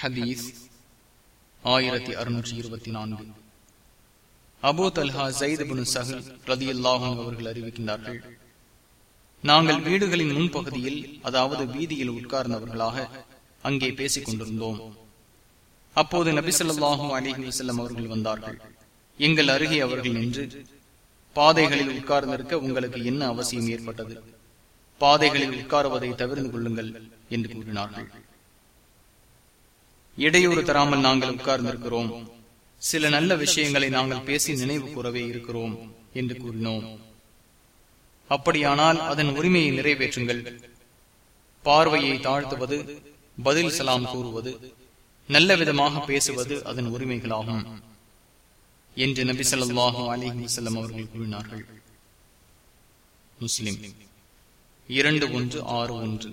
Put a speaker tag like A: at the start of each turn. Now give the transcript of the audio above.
A: ஹதீஸ் ஆயிரத்தி அறுநூற்றி இருபத்தி நான்கு. அபு தல்ஹா ஜயித் சஹல் ரதி அல்லாஹும் அவர்கள் அறிவிக்கின்றார்கள் நாங்கள் வீடுகளின் முன்பகுதியில் அதாவது வீதியில் உட்கார்ந்தவர்களாக அங்கே பேசிக் கொண்டிருந்தோம். அப்போது நபிசல்லாஹும் அலிஹி வசல்லம் அவர்கள் வந்தார்கள். எங்கள் அருகே அவர்கள் நின்று பாதைகளில் உட்கார்ந்திருக்க உங்களுக்கு என்ன அவசியம் ஏற்பட்டது? பாதைகளில் உட்காருவதை தவிர்த்து கொள்ளுங்கள் என்று கூறினார்கள். இடையூறு தராமல் நாங்கள் உட்கார்ந்திருக்கிறோம். சில நல்ல விஷயங்களை நாங்கள் பேசி நினைவு கூறவே இருக்கிறோம் என்று கூறினோம். அப்படியானால் அதன் உரிமையை நிறைவேற்றுங்கள். பார்வையை தாழ்த்துவது பதில் சலாம் கூறுவது நல்ல விதமாக பேசுவது அதன் உரிமைகளாகும் என்று நபி சொல்லாஹு அலிஹி வசல்லம் அவர்கள் கூறினார்கள். முஸ்லிம் இரண்டு ஒன்று ஆறு ஒன்று.